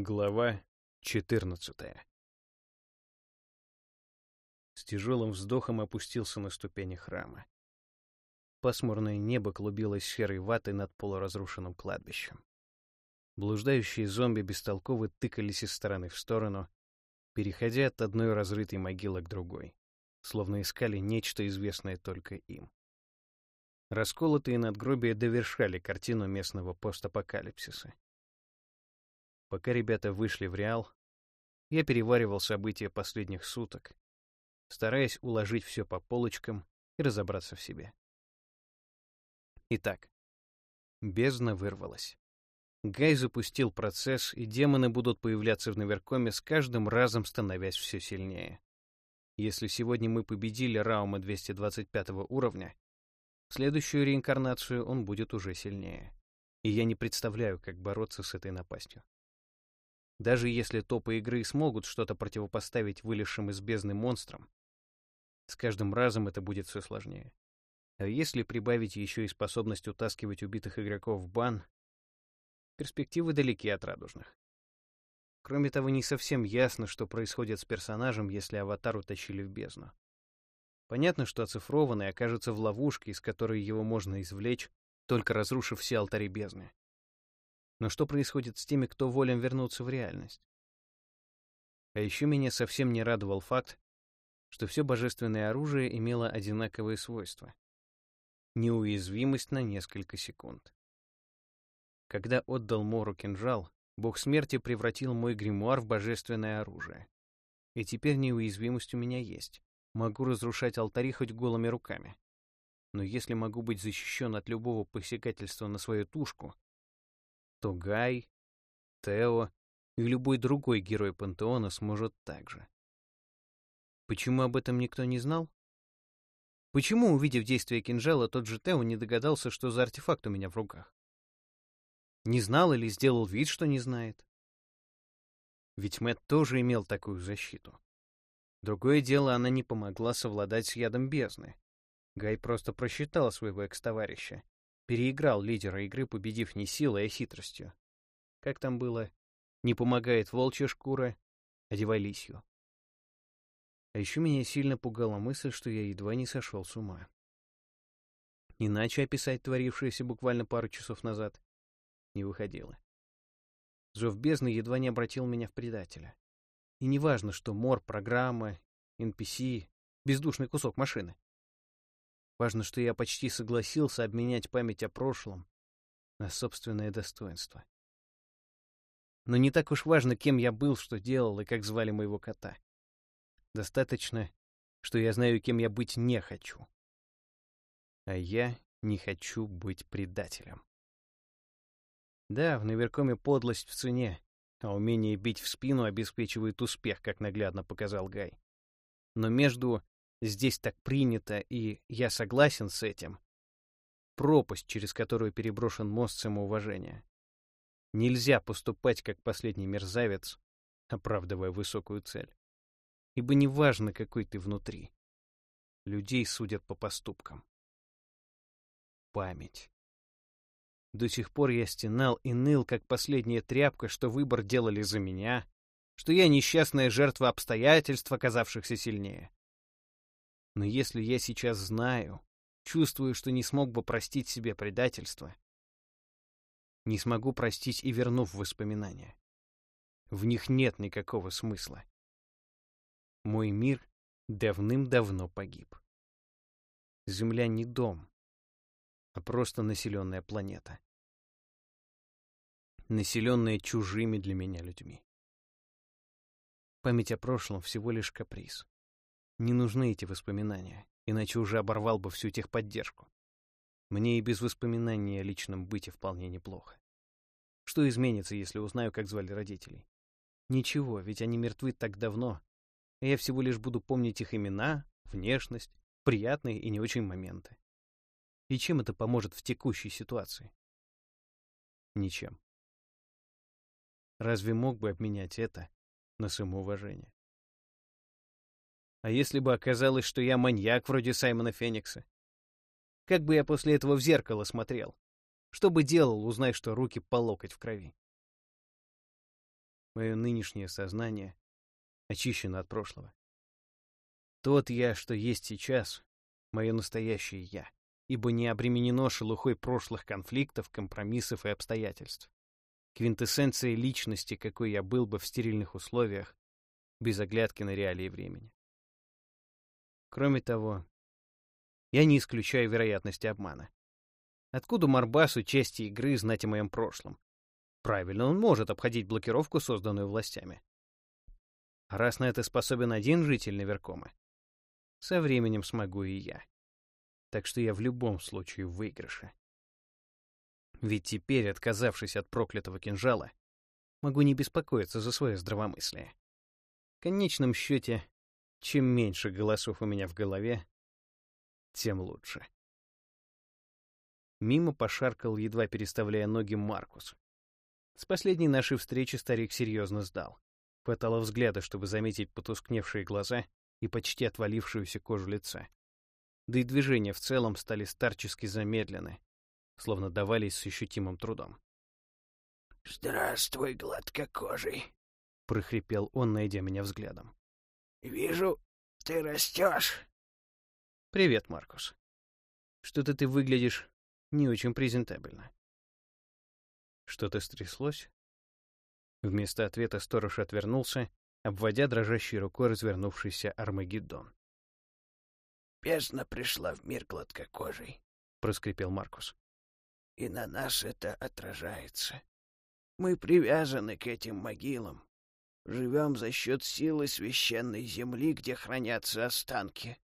Глава 14 С тяжелым вздохом опустился на ступени храма. Пасмурное небо клубилось серой ватой над полуразрушенным кладбищем. Блуждающие зомби бестолково тыкались из стороны в сторону, переходя от одной разрытой могилы к другой, словно искали нечто известное только им. Расколотые надгробия довершали картину местного постапокалипсиса. Пока ребята вышли в Реал, я переваривал события последних суток, стараясь уложить все по полочкам и разобраться в себе. Итак, бездна вырвалась. Гай запустил процесс, и демоны будут появляться в Наверкоме с каждым разом становясь все сильнее. Если сегодня мы победили Раума 225 уровня, в следующую реинкарнацию он будет уже сильнее. И я не представляю, как бороться с этой напастью. Даже если топы игры смогут что-то противопоставить вылезшим из бездны монстрам, с каждым разом это будет все сложнее. А если прибавить еще и способность утаскивать убитых игроков в бан, перспективы далеки от радужных. Кроме того, не совсем ясно, что происходит с персонажем, если аватар утащили в бездну. Понятно, что оцифрованный окажется в ловушке, из которой его можно извлечь, только разрушив все алтари бездны. Но что происходит с теми, кто волен вернуться в реальность? А еще меня совсем не радовал факт, что все божественное оружие имело одинаковые свойства. Неуязвимость на несколько секунд. Когда отдал Мору кинжал, бог смерти превратил мой гримуар в божественное оружие. И теперь неуязвимость у меня есть. Могу разрушать алтари хоть голыми руками. Но если могу быть защищен от любого посягательства на свою тушку, то Гай, Тео и любой другой герой пантеона сможет так же. Почему об этом никто не знал? Почему, увидев действие кинжала, тот же Тео не догадался, что за артефакт у меня в руках? Не знал или сделал вид, что не знает? Ведь Мэтт тоже имел такую защиту. Другое дело, она не помогла совладать с ядом бездны. Гай просто просчитал своего экс-товарища Переиграл лидера игры, победив не силой, а хитростью. Как там было? Не помогает волчья шкура, одевай лисью. А еще меня сильно пугала мысль, что я едва не сошел с ума. Иначе описать творившееся буквально пару часов назад не выходило. Зов бездны едва не обратил меня в предателя. И неважно, что мор, программа, NPC, бездушный кусок машины. Важно, что я почти согласился обменять память о прошлом на собственное достоинство. Но не так уж важно, кем я был, что делал и как звали моего кота. Достаточно, что я знаю, кем я быть не хочу. А я не хочу быть предателем. Да, в Наверкоме подлость в цене, а умение бить в спину обеспечивает успех, как наглядно показал Гай. Но между здесь так принято, и я согласен с этим. Пропасть, через которую переброшен мост самоуважения. Нельзя поступать как последний мерзавец, оправдывая высокую цель. Ибо неважно, какой ты внутри. Людей судят по поступкам. Память. До сих пор я стенал и ныл, как последняя тряпка, что выбор делали за меня, что я несчастная жертва обстоятельств, оказавшихся сильнее. Но если я сейчас знаю, чувствую, что не смог бы простить себе предательство, не смогу простить и вернув воспоминания. В них нет никакого смысла. Мой мир давным-давно погиб. Земля не дом, а просто населенная планета. Населенная чужими для меня людьми. Память о прошлом всего лишь каприз. Не нужны эти воспоминания, иначе уже оборвал бы всю техподдержку. Мне и без воспоминаний о личном быте вполне неплохо. Что изменится, если узнаю, как звали родителей? Ничего, ведь они мертвы так давно. А я всего лишь буду помнить их имена, внешность, приятные и не очень моменты. И чем это поможет в текущей ситуации? Ничем. Разве мог бы обменять это на самоуважение? А если бы оказалось, что я маньяк вроде Саймона Феникса? Как бы я после этого в зеркало смотрел? Что бы делал, узнай, что руки по локоть в крови? мое нынешнее сознание очищено от прошлого. Тот я, что есть сейчас, мое настоящее я, ибо не обременено шелухой прошлых конфликтов, компромиссов и обстоятельств. Квинтэссенция личности, какой я был бы в стерильных условиях, без оглядки на реалии времени. Кроме того, я не исключаю вероятности обмана. Откуда Марбасу части игры знать о моем прошлом? Правильно, он может обходить блокировку, созданную властями. А раз на это способен один житель Наверкома, со временем смогу и я. Так что я в любом случае в выигрыше. Ведь теперь, отказавшись от проклятого кинжала, могу не беспокоиться за свое здравомыслие. В конечном счете, чем меньше голосов у меня в голове, тем лучше. Мимо пошаркал, едва переставляя ноги, Маркус. С последней нашей встречи старик серьезно сдал. Хватало взгляда, чтобы заметить потускневшие глаза и почти отвалившуюся кожу лица. Да и движения в целом стали старчески замедлены, словно давались с ощутимым трудом. «Здравствуй, гладкокожий», — прохрипел он, найдя меня взглядом. «Вижу, ты растешь». «Привет, Маркус. Что-то ты выглядишь не очень презентабельно». «Что-то стряслось?» Вместо ответа сторож отвернулся, обводя дрожащей рукой развернувшийся Армагеддон. «Бездна пришла в мир гладкокожий», — проскрипел Маркус. «И на нас это отражается. Мы привязаны к этим могилам, живем за счет силы священной земли, где хранятся останки».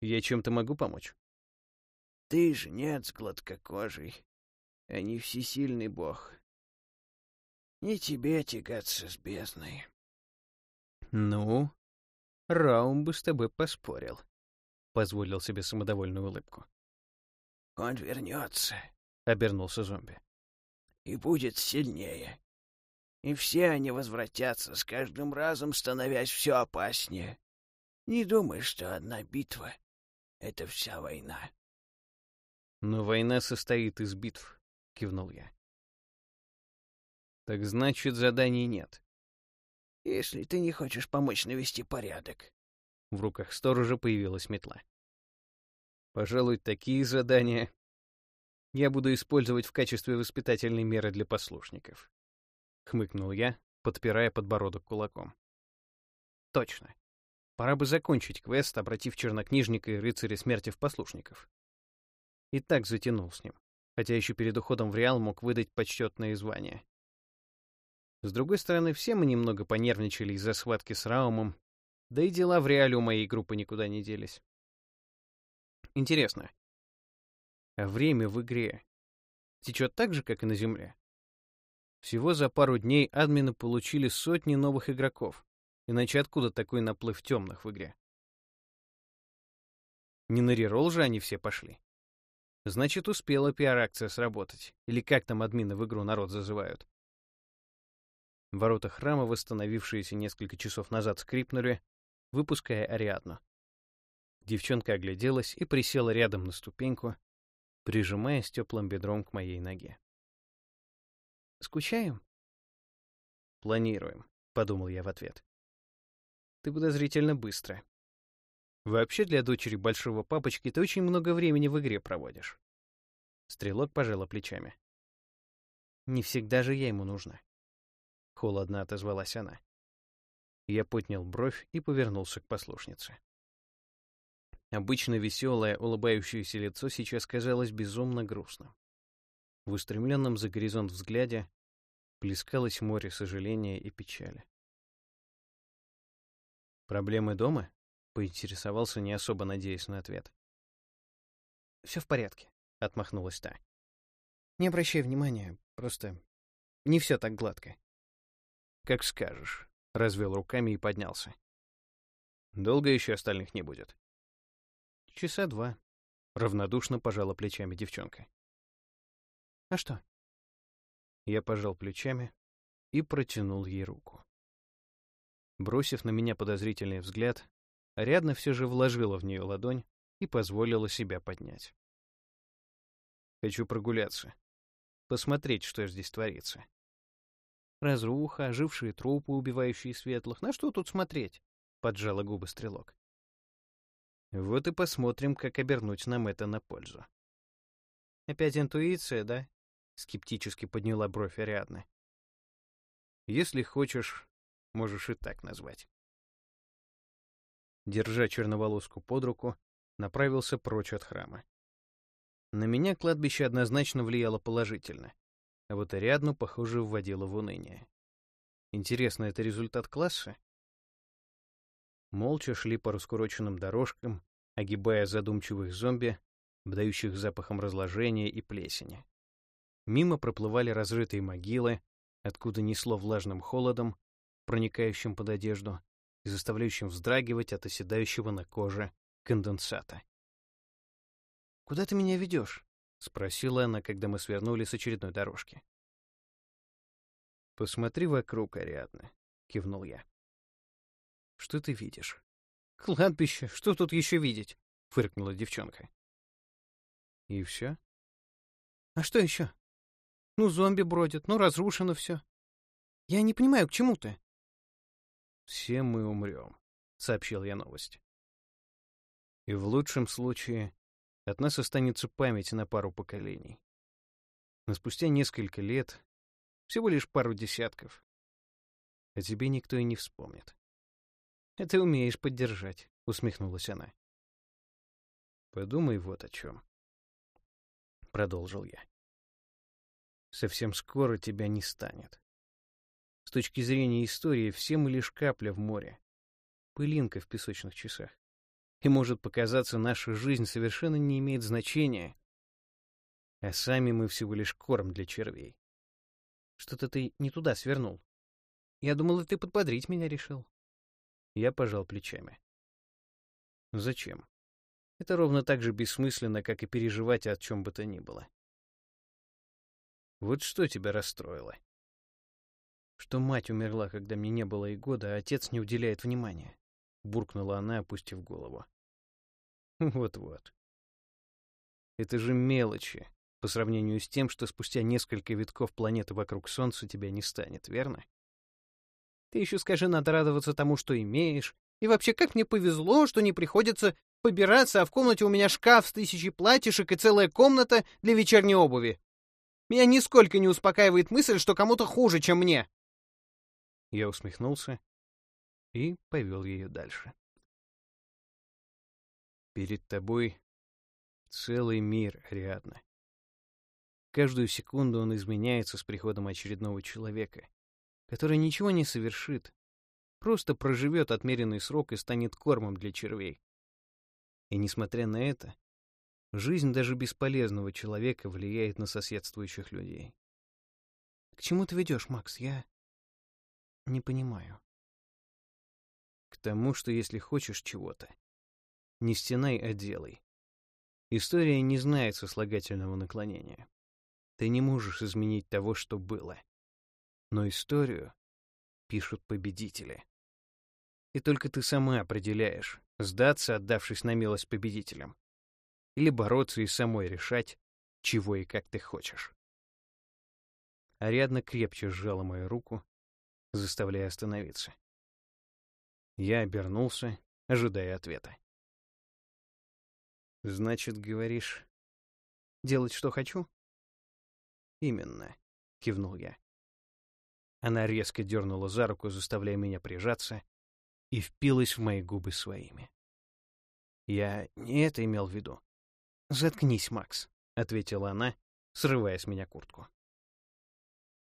«Я чем-то могу помочь?» «Ты ж нет гладкокожий, а не всесильный бог. Не тебе тягаться с бездной». «Ну, Раум бы с тобой поспорил», — позволил себе самодовольную улыбку. «Он вернется», — обернулся зомби. «И будет сильнее. И все они возвратятся, с каждым разом становясь все опаснее. Не думай, что одна битва — это вся война». «Но война состоит из битв», — кивнул я. «Так значит, заданий нет если ты не хочешь помочь навести порядок. В руках сторожа появилась метла. Пожалуй, такие задания я буду использовать в качестве воспитательной меры для послушников. Хмыкнул я, подпирая подбородок кулаком. Точно. Пора бы закончить квест, обратив чернокнижника и рыцаря смерти в послушников. И так затянул с ним, хотя еще перед уходом в Реал мог выдать почетное звание. С другой стороны, все мы немного понервничали из-за схватки с Раумом, да и дела в реале у моей группы никуда не делись. Интересно, а время в игре течет так же, как и на Земле? Всего за пару дней админы получили сотни новых игроков, иначе откуда такой наплыв темных в игре? Не на реролл же они все пошли. Значит, успела пиар-акция сработать, или как там админы в игру народ зазывают. Ворота храма, восстановившиеся несколько часов назад, скрипнули, выпуская Ариадну. Девчонка огляделась и присела рядом на ступеньку, прижимаясь теплым бедром к моей ноге. «Скучаем?» «Планируем», — подумал я в ответ. «Ты подозрительно быстро. Вообще для дочери большого папочки ты очень много времени в игре проводишь». Стрелок пожала плечами. «Не всегда же я ему нужна холодно отозвалась она. Я поднял бровь и повернулся к послушнице. Обычно веселое, улыбающееся лицо сейчас казалось безумно грустным. В устремленном за горизонт взгляде плескалось море сожаления и печали. «Проблемы дома?» — поинтересовался, не особо надеясь на ответ. «Все в порядке», — отмахнулась та. «Не обращай внимания, просто не все так гладко. «Как скажешь», — развел руками и поднялся. «Долго еще остальных не будет?» «Часа два», — равнодушно пожала плечами девчонка. «А что?» Я пожал плечами и протянул ей руку. Бросив на меня подозрительный взгляд, Ариадна все же вложила в нее ладонь и позволила себя поднять. «Хочу прогуляться, посмотреть, что здесь творится», Разруха, ожившие трупы, убивающие светлых. На что тут смотреть? Поджала губы стрелок. Вот и посмотрим, как обернуть нам это на пользу. Опять интуиция, да? Скептически подняла бровь Ариадны. Если хочешь, можешь и так назвать. Держа черноволоску под руку, направился прочь от храма. На меня кладбище однозначно влияло положительно, а вот Ариадну, похоже, вводило в уныние. Интересно, это результат класса? Молча шли по раскуроченным дорожкам, огибая задумчивых зомби, обдающих запахом разложения и плесени. Мимо проплывали разрытые могилы, откуда несло влажным холодом, проникающим под одежду и заставляющим вздрагивать от оседающего на коже конденсата. «Куда ты меня ведешь?» — спросила она, когда мы свернули с очередной дорожки. «Посмотри вокруг, Ариадна», — кивнул я. «Что ты видишь?» «Кладбище, что тут еще видеть?» — фыркнула девчонка. «И все?» «А что еще?» «Ну, зомби бродят, ну, разрушено все. Я не понимаю, к чему ты?» «Все мы умрем», — сообщил я новость. «И в лучшем случае от нас останется память на пару поколений. Но спустя несколько лет, всего лишь пару десятков, о тебе никто и не вспомнит. «А ты умеешь поддержать», — усмехнулась она. «Подумай вот о чем», — продолжил я. «Совсем скоро тебя не станет. С точки зрения истории, все мы лишь капля в море, пылинка в песочных часах. И может показаться, наша жизнь совершенно не имеет значения, а сами мы всего лишь корм для червей. Что-то ты не туда свернул. Я думала, ты подбодрить меня решил. Я пожал плечами. Зачем? Это ровно так же бессмысленно, как и переживать о чем бы то ни было. Вот что тебя расстроило? Что мать умерла, когда мне не было и года, а отец не уделяет внимания. Буркнула она, опустив голову. Вот-вот. Это же мелочи, по сравнению с тем, что спустя несколько витков планеты вокруг Солнца тебя не станет, верно? Ты еще скажи, надо радоваться тому, что имеешь. И вообще, как мне повезло, что не приходится побираться, а в комнате у меня шкаф с тысячей платьишек и целая комната для вечерней обуви. Меня нисколько не успокаивает мысль, что кому-то хуже, чем мне. Я усмехнулся и повел ее дальше. Перед тобой целый мир, Ариадна. Каждую секунду он изменяется с приходом очередного человека, который ничего не совершит, просто проживет отмеренный срок и станет кормом для червей. И несмотря на это, жизнь даже бесполезного человека влияет на соседствующих людей. К чему ты ведешь, Макс? Я не понимаю. К тому, что если хочешь чего-то, не стенай, а делай. История не знает сослагательного наклонения. Ты не можешь изменить того, что было но историю пишут победители. И только ты сама определяешь, сдаться, отдавшись на милость победителям, или бороться и самой решать, чего и как ты хочешь. Ариадна крепче сжала мою руку, заставляя остановиться. Я обернулся, ожидая ответа. «Значит, говоришь, делать, что хочу?» «Именно», — кивнул я. Она резко дернула за руку, заставляя меня прижаться, и впилась в мои губы своими. Я не это имел в виду. «Заткнись, Макс», — ответила она, срывая с меня куртку.